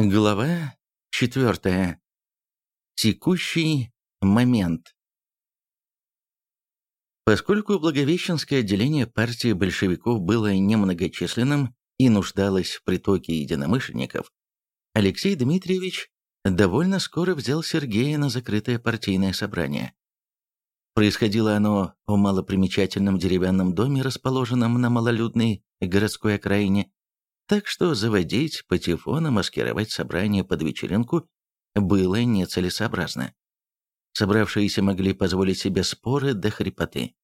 Глава 4. Текущий момент. Поскольку Благовещенское отделение партии большевиков было немногочисленным и нуждалось в притоке единомышленников, Алексей Дмитриевич довольно скоро взял Сергея на закрытое партийное собрание. Происходило оно в малопримечательном деревянном доме, расположенном на малолюдной городской окраине, так что заводить патефон маскировать собрание под вечеринку было нецелесообразно. Собравшиеся могли позволить себе споры до хрипоты.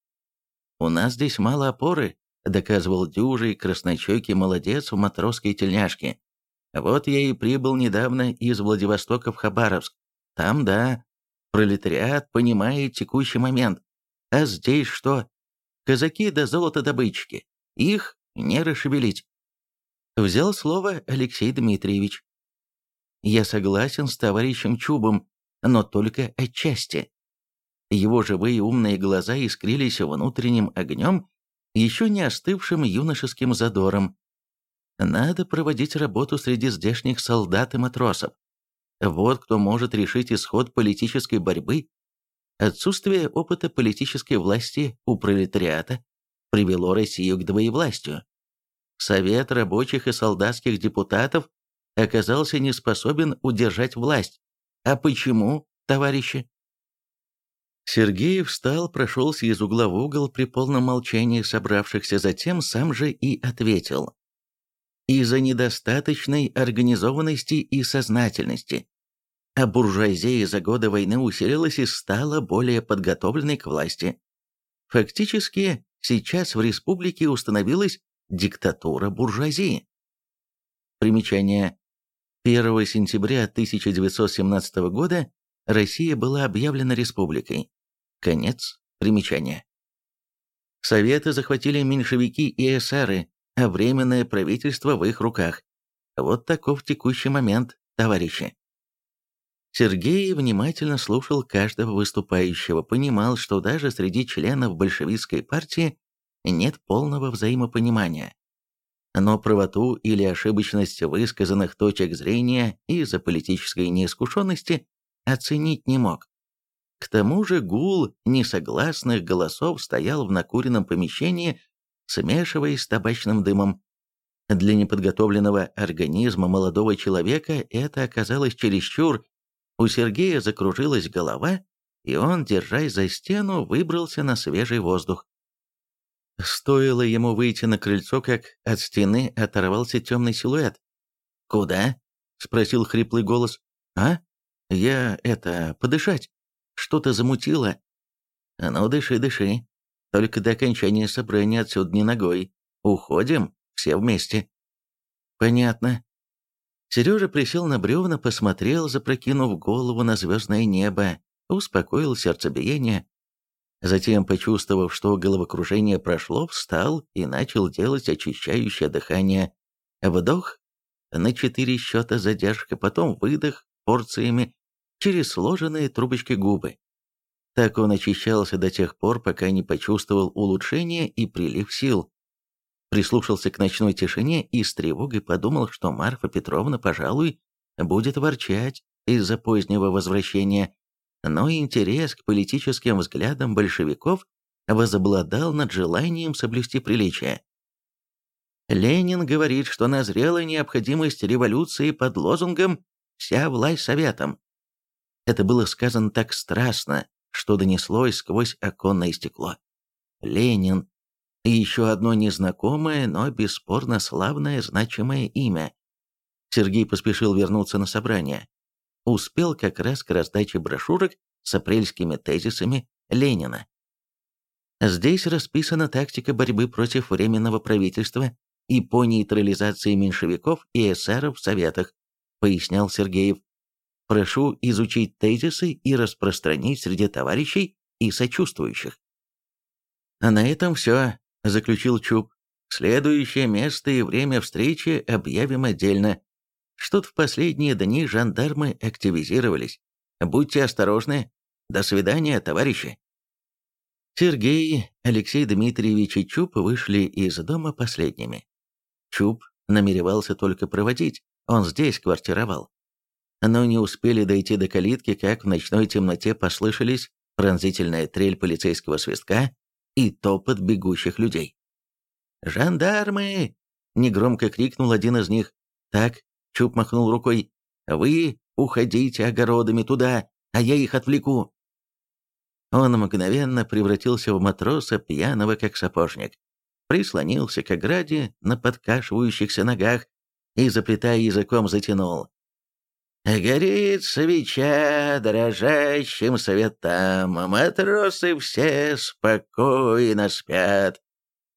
«У нас здесь мало опоры», — доказывал дюжий краснощекий молодец в матросской тельняшке. «Вот я и прибыл недавно из Владивостока в Хабаровск. Там, да, пролетариат понимает текущий момент. А здесь что? Казаки да золотодобытчики. Их не расшевелить. Взял слово Алексей Дмитриевич. «Я согласен с товарищем Чубом, но только отчасти». Его живые умные глаза искрились внутренним огнем, еще не остывшим юношеским задором. Надо проводить работу среди здешних солдат и матросов. Вот кто может решить исход политической борьбы. Отсутствие опыта политической власти у пролетариата привело Россию к двоевластию. Совет рабочих и солдатских депутатов оказался не способен удержать власть. А почему, товарищи? Сергеев встал, прошелся из угла в угол при полном молчании собравшихся, затем сам же и ответил. Из-за недостаточной организованности и сознательности. А буржуазия за годы войны усилилась и стала более подготовленной к власти. Фактически, сейчас в республике установилась диктатура буржуазии. Примечание. 1 сентября 1917 года Россия была объявлена республикой. Конец примечания. Советы захватили меньшевики и эсеры, а Временное правительство в их руках. Вот таков текущий момент, товарищи. Сергей внимательно слушал каждого выступающего, понимал, что даже среди членов большевистской партии нет полного взаимопонимания. Но правоту или ошибочность высказанных точек зрения из-за политической неискушенности оценить не мог. К тому же гул несогласных голосов стоял в накуренном помещении, смешиваясь с табачным дымом. Для неподготовленного организма молодого человека это оказалось чересчур. У Сергея закружилась голова, и он, держась за стену, выбрался на свежий воздух. Стоило ему выйти на крыльцо, как от стены оторвался темный силуэт. «Куда?» — спросил хриплый голос. «А? Я, это, подышать. Что-то замутило». «А ну, дыши, дыши. Только до окончания собрания отсюда не ногой. Уходим, все вместе». «Понятно». Сережа присел на бревна, посмотрел, запрокинув голову на звездное небо, успокоил сердцебиение, Затем, почувствовав, что головокружение прошло, встал и начал делать очищающее дыхание. Вдох, на четыре счета задержка, потом выдох порциями через сложенные трубочки губы. Так он очищался до тех пор, пока не почувствовал улучшения и прилив сил. Прислушался к ночной тишине и с тревогой подумал, что Марфа Петровна, пожалуй, будет ворчать из-за позднего возвращения, но интерес к политическим взглядам большевиков возобладал над желанием соблюсти приличие. Ленин говорит, что назрела необходимость революции под лозунгом «Вся власть советом». Это было сказано так страстно, что донеслось сквозь оконное стекло. Ленин. И еще одно незнакомое, но бесспорно славное, значимое имя. Сергей поспешил вернуться на собрание успел как раз к раздаче брошюрок с апрельскими тезисами Ленина. Здесь расписана тактика борьбы против Временного правительства и по нейтрализации меньшевиков и эсеров в Советах, пояснял Сергеев. Прошу изучить тезисы и распространить среди товарищей и сочувствующих. А на этом все, заключил Чуб. Следующее место и время встречи объявим отдельно. Что-то в последние дни жандармы активизировались. Будьте осторожны. До свидания, товарищи. Сергей, Алексей Дмитриевич и Чуб вышли из дома последними. Чуб намеревался только проводить, он здесь квартировал. Но не успели дойти до калитки, как в ночной темноте послышались пронзительная трель полицейского свистка и топот бегущих людей. «Жандармы!» — негромко крикнул один из них. «Так», — Чуб махнул рукой, — «вы уходите огородами туда, а я их отвлеку». Он мгновенно превратился в матроса, пьяного как сапожник. Прислонился к ограде на подкашивающихся ногах и, заплетая языком, затянул. Горит свеча дрожащим светам, матросы все спокойно спят.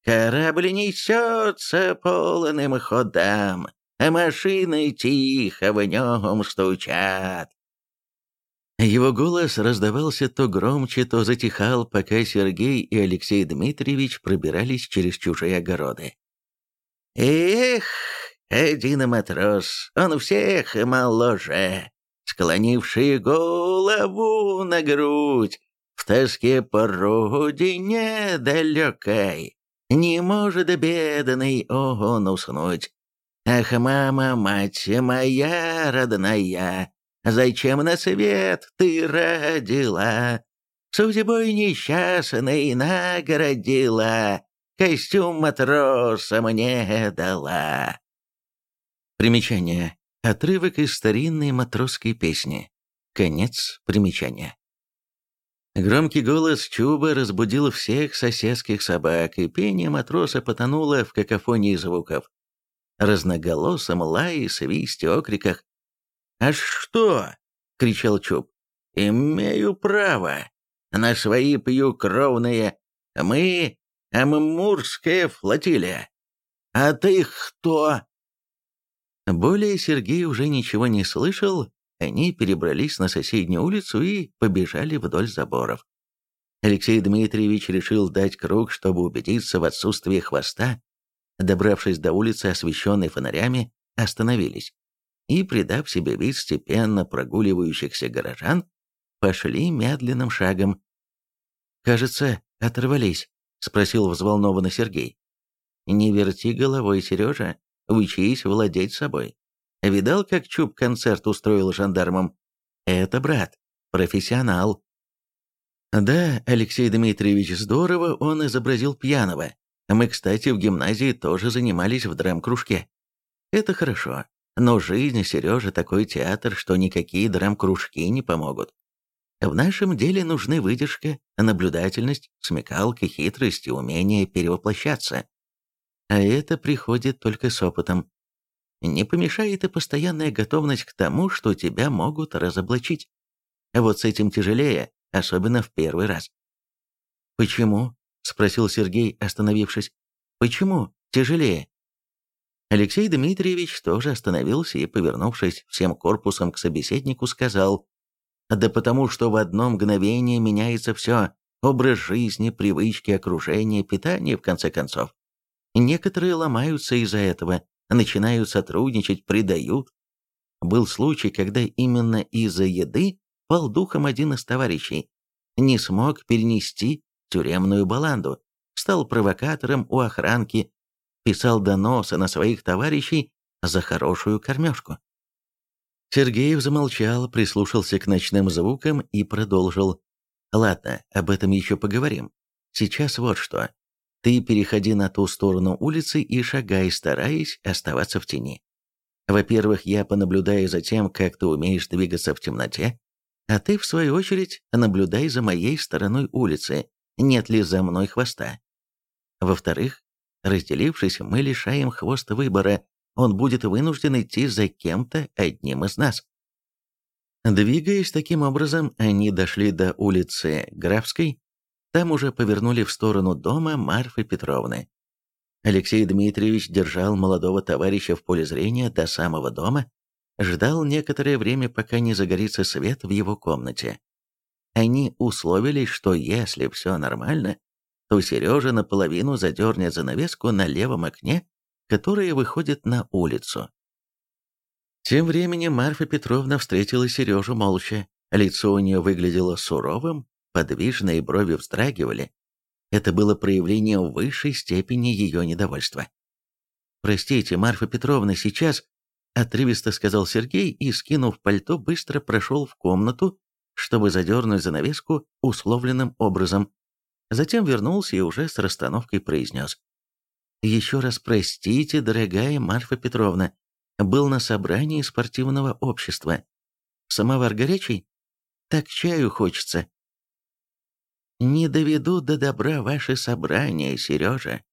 Корабль несется полным ходам, а машины тихо в нем стучат. Его голос раздавался то громче, то затихал, пока Сергей и Алексей Дмитриевич пробирались через чужие огороды. «Эх!» Один матрос, он всех моложе, склонивший голову на грудь, в тоске по родине далекой, не может бедный он уснуть. Ах, мама, мать моя родная, зачем на свет ты родила? Судьбой несчастной наградила, костюм матроса мне дала. Примечание. Отрывок из старинной матросской песни. Конец примечания. Громкий голос Чуба разбудил всех соседских собак, и пение матроса потонуло в какофонии звуков. Разноголосом лае, свисте, окриках. «А что?» — кричал Чуб. «Имею право. На свои пью кровные. Мы — Амурская флотилия. А ты кто?» Более Сергей уже ничего не слышал, они перебрались на соседнюю улицу и побежали вдоль заборов. Алексей Дмитриевич решил дать круг, чтобы убедиться в отсутствии хвоста. Добравшись до улицы, освещенной фонарями, остановились и, придав себе вид степенно прогуливающихся горожан, пошли медленным шагом. «Кажется, оторвались», — спросил взволнованно Сергей. «Не верти головой, Сережа, Учись владеть собой. Видал, как Чуб концерт устроил жандармам? Это, брат, профессионал. Да, Алексей Дмитриевич, здорово он изобразил пьяного. Мы, кстати, в гимназии тоже занимались в драм-кружке. Это хорошо, но жизнь Сережа такой театр, что никакие драм-кружки не помогут. В нашем деле нужны выдержка, наблюдательность, смекалка, хитрость и умение перевоплощаться. А это приходит только с опытом. Не помешает и постоянная готовность к тому, что тебя могут разоблачить. Вот с этим тяжелее, особенно в первый раз. «Почему?» — спросил Сергей, остановившись. «Почему тяжелее?» Алексей Дмитриевич тоже остановился и, повернувшись всем корпусом к собеседнику, сказал, «Да потому что в одно мгновение меняется все. Образ жизни, привычки, окружение, питание, в конце концов. Некоторые ломаются из-за этого, начинают сотрудничать, предают. Был случай, когда именно из-за еды пал духом один из товарищей. Не смог перенести тюремную баланду, стал провокатором у охранки, писал доносы на своих товарищей за хорошую кормежку. Сергеев замолчал, прислушался к ночным звукам и продолжил. «Ладно, об этом еще поговорим. Сейчас вот что. Ты переходи на ту сторону улицы и шагай, стараясь оставаться в тени. Во-первых, я понаблюдаю за тем, как ты умеешь двигаться в темноте, а ты, в свою очередь, наблюдай за моей стороной улицы, нет ли за мной хвоста. Во-вторых, разделившись, мы лишаем хвост выбора, он будет вынужден идти за кем-то одним из нас. Двигаясь таким образом, они дошли до улицы Графской, там уже повернули в сторону дома Марфы Петровны. Алексей Дмитриевич держал молодого товарища в поле зрения до самого дома, ждал некоторое время, пока не загорится свет в его комнате. Они условились, что если все нормально, то Сережа наполовину задернет занавеску на левом окне, которое выходит на улицу. Тем временем Марфа Петровна встретила Сережу молча. Лицо у нее выглядело суровым, подвижные брови вздрагивали. Это было проявлением высшей степени ее недовольства. «Простите, Марфа Петровна, сейчас...» отрывисто сказал Сергей и, скинув пальто, быстро прошел в комнату, чтобы задернуть занавеску условленным образом. Затем вернулся и уже с расстановкой произнес. «Еще раз простите, дорогая Марфа Петровна, был на собрании спортивного общества. Самовар горячий? Так чаю хочется». «Не доведу до добра ваши собрания, Сережа.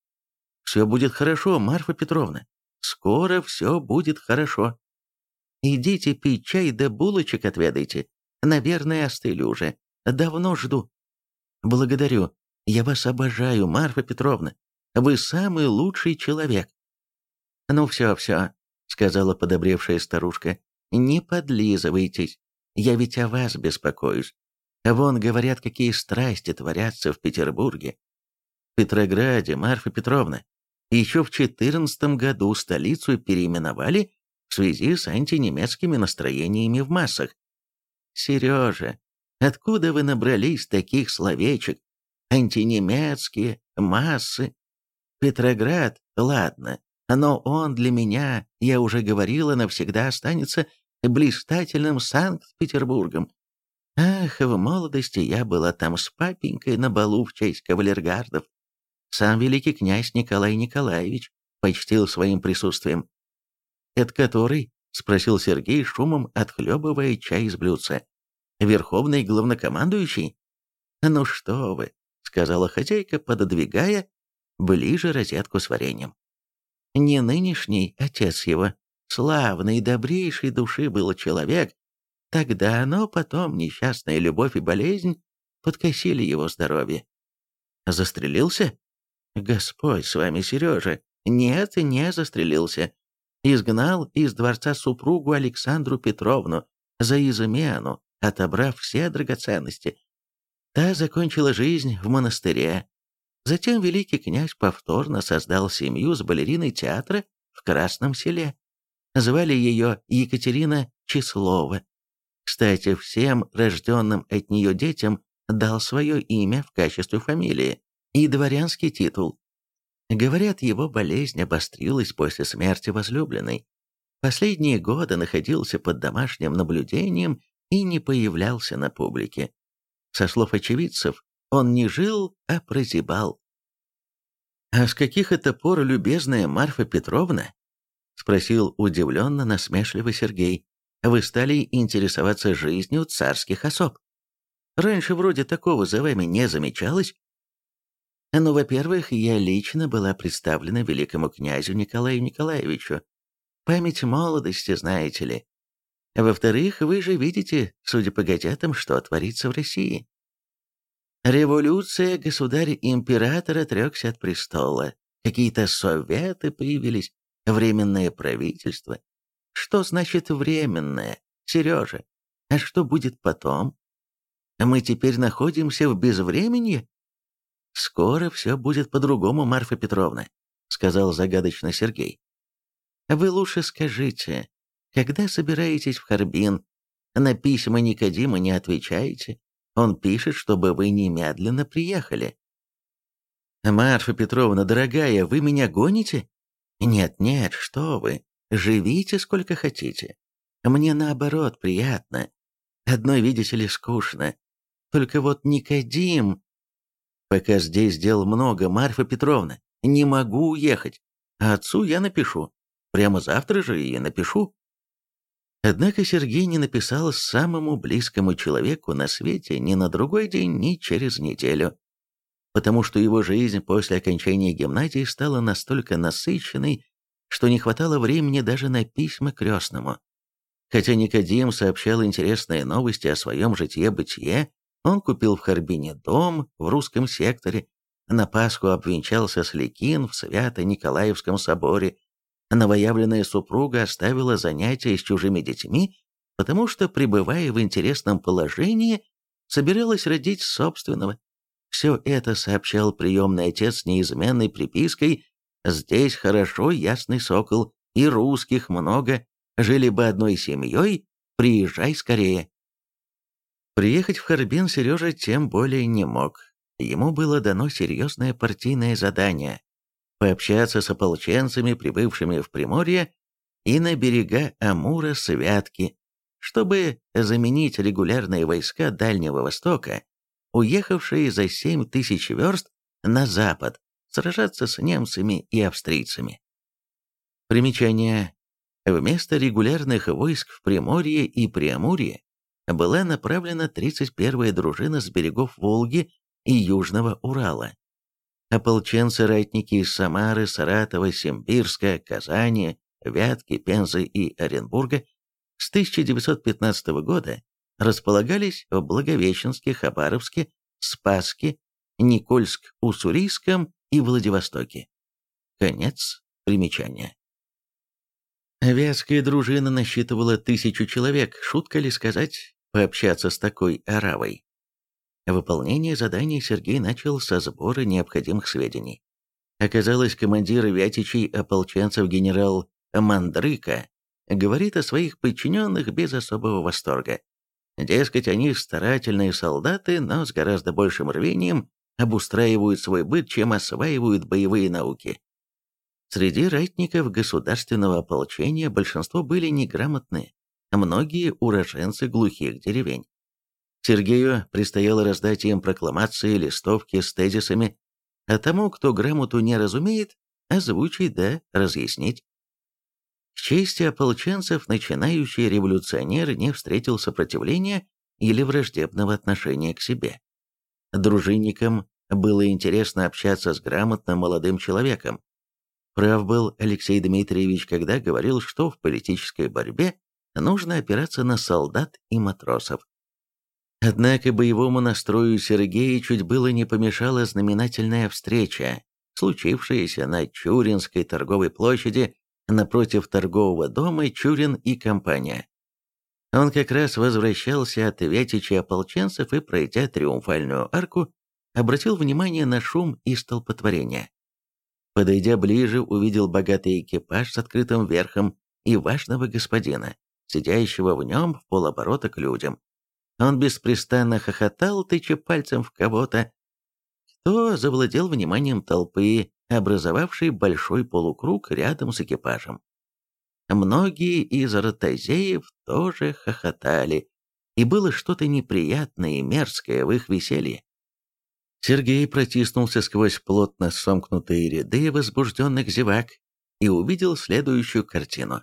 Все будет хорошо, Марфа Петровна. Скоро все будет хорошо. Идите пить чай да булочек отведайте. Наверное, остыли уже. Давно жду. Благодарю. Я вас обожаю, Марфа Петровна. Вы самый лучший человек. Ну все, все, сказала подобревшая старушка. Не подлизывайтесь. Я ведь о вас беспокоюсь. Вон, говорят, какие страсти творятся в Петербурге. В Петрограде, Марфа Петровна, еще в 14 году столицу переименовали в связи с антинемецкими настроениями в массах. Сережа, откуда вы набрались таких словечек? Антинемецкие, массы. Петроград, ладно, но он для меня, я уже говорила, навсегда останется блистательным Санкт-Петербургом. Ах, в молодости я была там с папенькой на балу в честь кавалергардов. Сам великий князь Николай Николаевич почтил своим присутствием. «Это который?» — спросил Сергей, шумом отхлебывая чай из блюдца. «Верховный главнокомандующий?» «Ну что вы», — сказала хозяйка, пододвигая ближе розетку с вареньем. «Не нынешний отец его, славный, добрейший души был человек, тогда, но потом несчастная любовь и болезнь подкосили его здоровье. Застрелился? Господь с вами, Сережа. Нет, не застрелился. Изгнал из дворца супругу Александру Петровну за измену, отобрав все драгоценности. Та закончила жизнь в монастыре. Затем великий князь повторно создал семью с балериной театра в Красном селе. Звали ее Екатерина Числова. Кстати, всем рожденным от нее детям дал свое имя в качестве фамилии и дворянский титул. Говорят, его болезнь обострилась после смерти возлюбленной. Последние годы находился под домашним наблюдением и не появлялся на публике. Со слов очевидцев, он не жил, а прозябал. «А с каких это пор, любезная Марфа Петровна?» — спросил удивленно насмешливо Сергей. «Вы стали интересоваться жизнью царских особ. Раньше вроде такого за вами не замечалось?» Ну, во-первых, я лично была представлена великому князю Николаю Николаевичу. Память молодости, знаете ли. Во-вторых, вы же видите, судя по газетам, что творится в России. Революция, государь-император отрекся от престола. Какие-то советы появились, временное правительство. Что значит временное, Сережа? А что будет потом? Мы теперь находимся в безвременье? «Скоро все будет по-другому, Марфа Петровна», — сказал загадочно Сергей. «Вы лучше скажите, когда собираетесь в Харбин? На письма Никодима не отвечаете. Он пишет, чтобы вы немедленно приехали». «Марфа Петровна, дорогая, вы меня гоните?» «Нет-нет, что вы, живите сколько хотите. Мне наоборот приятно. Одной, видите ли, скучно. Только вот Никодим Пока здесь дел много, Марфа Петровна. Не могу уехать. А отцу я напишу. Прямо завтра же и напишу. Однако Сергей не написал самому близкому человеку на свете ни на другой день, ни через неделю. Потому что его жизнь после окончания гимназии стала настолько насыщенной, что не хватало времени даже на письма крестному. Хотя Никодим сообщал интересные новости о своем житье-бытие, он купил в Харбине дом в русском секторе, на Пасху обвенчался с Ликин в Свято-Николаевском соборе, новоявленная супруга оставила занятия с чужими детьми, потому что, пребывая в интересном положении, собиралась родить собственного. Все это сообщал приемный отец с неизменной припиской «Здесь хорошо, ясный сокол, и русских много, жили бы одной семьей, приезжай скорее». Приехать в Харбин Сережа тем более не мог. Ему было дано серьезное партийное задание – пообщаться с ополченцами, прибывшими в Приморье, и на берега Амура Святки, чтобы заменить регулярные войска Дальнего Востока, уехавшие за 7 тысяч верст на запад сражаться с немцами и австрийцами. Примечание. Вместо регулярных войск в Приморье и Преамурье была направлена 31-я дружина с берегов Волги и Южного Урала. Ополченцы-ратники из Самары, Саратова, Симбирска, Казани, Вятки, Пензы и Оренбурга с 1915 года располагались в Благовещенске, Хабаровске, Спасске, Никольск-Уссурийском и Владивостоке. Конец примечания. Вятская дружина насчитывала тысячу человек, шутка ли сказать, пообщаться с такой аравой. Выполнение заданий Сергей начал со сбора необходимых сведений. Оказалось, командир Вятичей ополченцев генерал Мандрыка говорит о своих подчиненных без особого восторга. Дескать, они старательные солдаты, но с гораздо большим рвением обустраивают свой быт, чем осваивают боевые науки. Среди ратников государственного ополчения большинство были неграмотные, многие уроженцы глухих деревень. Сергею предстояло раздать им прокламации, листовки с тезисами, а тому, кто грамоту не разумеет, озвучить да разъяснить. К чести ополченцев начинающий революционер не встретил сопротивления или враждебного отношения к себе. Дружинникам было интересно общаться с грамотным молодым человеком. Прав был Алексей Дмитриевич, когда говорил, что в политической борьбе нужно опираться на солдат и матросов. Однако боевому настрою Сергея чуть было не помешала знаменательная встреча, случившаяся на Чуринской торговой площади напротив торгового дома Чурин и компания. Он как раз возвращался от Вятича ополченцев и, пройдя триумфальную арку, обратил внимание на шум и столпотворение. Подойдя ближе, увидел богатый экипаж с открытым верхом и важного господина, сидящего в нем в полоборота к людям. Он беспрестанно хохотал, тыча пальцем в кого-то, кто завладел вниманием толпы, образовавшей большой полукруг рядом с экипажем. Многие из ротозеев тоже хохотали, и было что-то неприятное и мерзкое в их веселье. Сергей протиснулся сквозь плотно сомкнутые ряды возбужденных зевак и увидел следующую картину.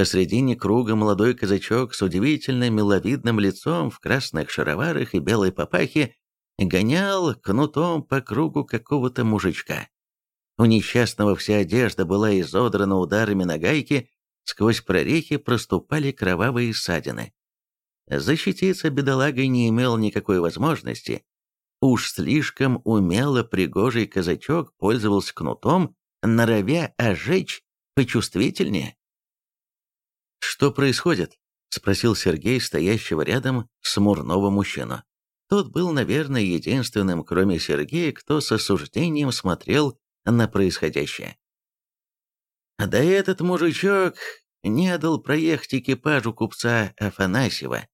Посредине круга молодой казачок с удивительно миловидным лицом в красных шароварах и белой папахе гонял кнутом по кругу какого-то мужичка. У несчастного вся одежда была изодрана ударами на гайки, сквозь прорехи проступали кровавые ссадины. Защититься бедолагой не имел никакой возможности. Уж слишком умело пригожий казачок пользовался кнутом, норовя ожечь почувствительнее. «Что происходит?» — спросил Сергей, стоящего рядом с Мурновым мужчину. Тот был, наверное, единственным, кроме Сергея, кто с осуждением смотрел на происходящее. Да этот мужичок не дал проехать экипажу купца Афанасьева,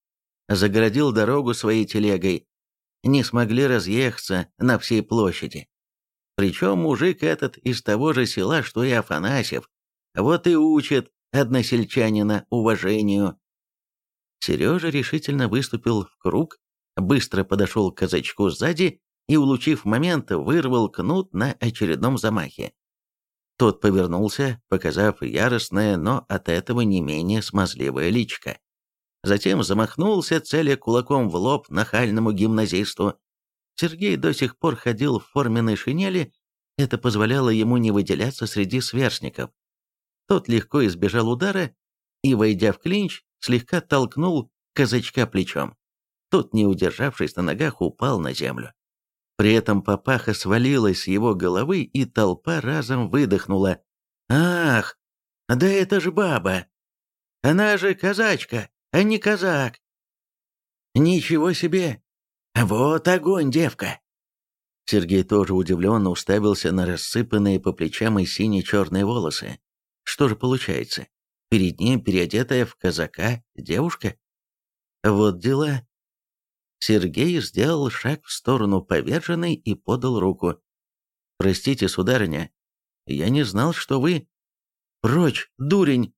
загородил дорогу своей телегой, не смогли разъехаться на всей площади. Причем мужик этот из того же села, что и Афанасьев, вот и учит односельчанина уважению. Сережа решительно выступил в круг, быстро подошел к казачку сзади и, улучив момент, вырвал кнут на очередном замахе. Тот повернулся, показав яростное, но от этого не менее смазливое личко. Затем замахнулся, целя кулаком в лоб нахальному гимназисту. Сергей до сих пор ходил в форменной шинели, это позволяло ему не выделяться среди сверстников. Тот легко избежал удара и, войдя в клинч, слегка толкнул казачка плечом. Тот, не удержавшись на ногах, упал на землю. При этом папаха свалилась с его головы, и толпа разом выдохнула. «Ах, да это ж баба! Она же казачка, а не казак!» «Ничего себе! Вот огонь, девка!» Сергей тоже удивленно уставился на рассыпанные по плечам и сине-черные волосы. Что же получается? Перед ним переодетая в казака девушка? Вот дела. Сергей сделал шаг в сторону поверженной и подал руку. «Простите, сударыня, я не знал, что вы...» «Прочь, дурень!»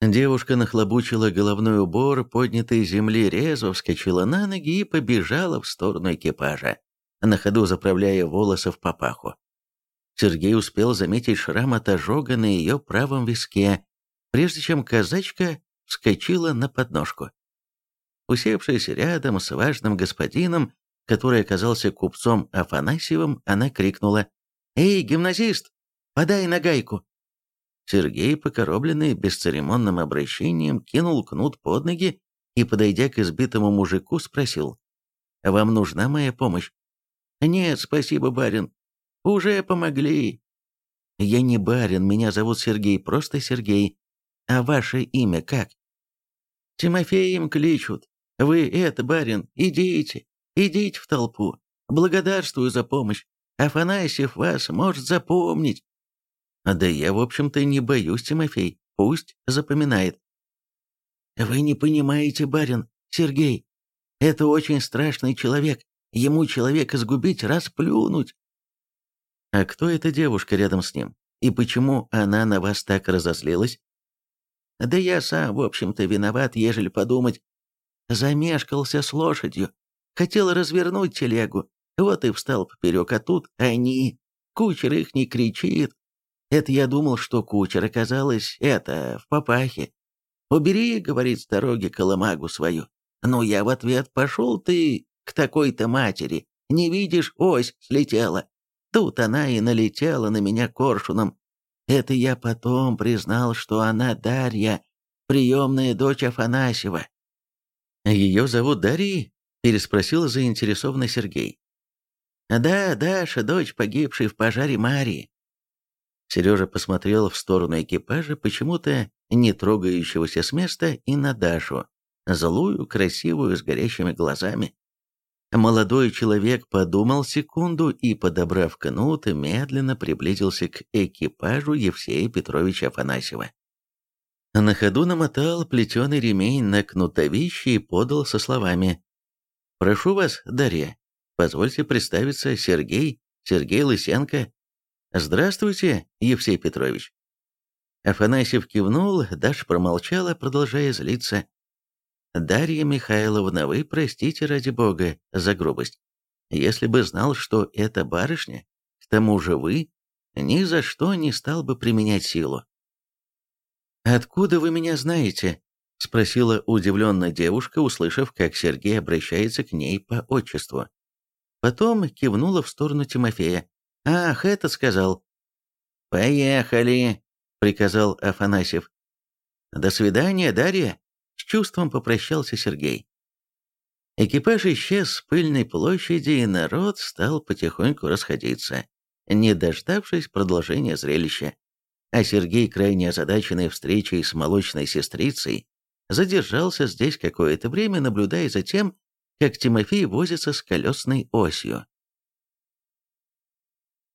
Девушка нахлобучила головной убор, поднятой земли резво вскочила на ноги и побежала в сторону экипажа, на ходу заправляя волосы в папаху. Сергей успел заметить шрам от ожога на ее правом виске, прежде чем казачка вскочила на подножку. Усевшись рядом с важным господином, который оказался купцом Афанасьевым, она крикнула «Эй, гимназист, подай на гайку!» Сергей, покоробленный бесцеремонным обращением, кинул кнут под ноги и, подойдя к избитому мужику, спросил «Вам нужна моя помощь?» «Нет, спасибо, барин. Уже помогли». «Я не барин, меня зовут Сергей, просто Сергей. А ваше имя как?» «Тимофеем кличут. Вы это, барин, идите, идите в толпу. Благодарствую за помощь. Афанасьев вас может запомнить». «Да я, в общем-то, не боюсь, Тимофей. Пусть запоминает». «Вы не понимаете, барин, Сергей. Это очень страшный человек. Ему человека сгубить, расплюнуть». «А кто эта девушка рядом с ним? И почему она на вас так разозлилась?» «Да я сам, в общем-то, виноват, ежели подумать. Замешкался с лошадью. Хотел развернуть телегу. Вот и встал поперек, а тут они. Кучер их не кричит. Это я думал, что кучер оказалось, это, в папахе. «Убери, — говорит с дороги, — колымагу свою». Ну, я в ответ пошел ты к такой-то матери. Не видишь, ось слетела. Тут она и налетела на меня коршуном. Это я потом признал, что она Дарья, приемная дочь Афанасьева. «Ее зовут Дарьей?» – переспросил заинтересованный Сергей. «Да, Даша, дочь погибшей в пожаре Марии». Сережа посмотрел в сторону экипажа, почему-то не трогающегося с места, и на Дашу, злую, красивую, с горящими глазами. Молодой человек подумал секунду и, подобрав кнут, медленно приблизился к экипажу Евсея Петровича Афанасьева. На ходу намотал плетеный ремень на кнутовище и подал со словами «Прошу вас, Дарья, позвольте представиться, Сергей, Сергей Лысенко. Здравствуйте, Евсей Петрович». Афанасьев кивнул, Даша промолчала, продолжая злиться. «Дарья Михайловна, вы простите ради бога за грубость. Если бы знал, что это барышня, к тому же вы, ни за что не стал бы применять силу. «Откуда вы меня знаете?» — спросила удивленная девушка, услышав, как Сергей обращается к ней по отчеству. Потом кивнула в сторону Тимофея. «Ах, это сказал». «Поехали!» — приказал Афанасьев. «До свидания, Дарья!» — с чувством попрощался Сергей. Экипаж исчез с пыльной площади, и народ стал потихоньку расходиться, не дождавшись продолжения зрелища а Сергей, крайне озадаченный встречей с молочной сестрицей, задержался здесь какое-то время, наблюдая за тем, как Тимофей возится с колесной осью.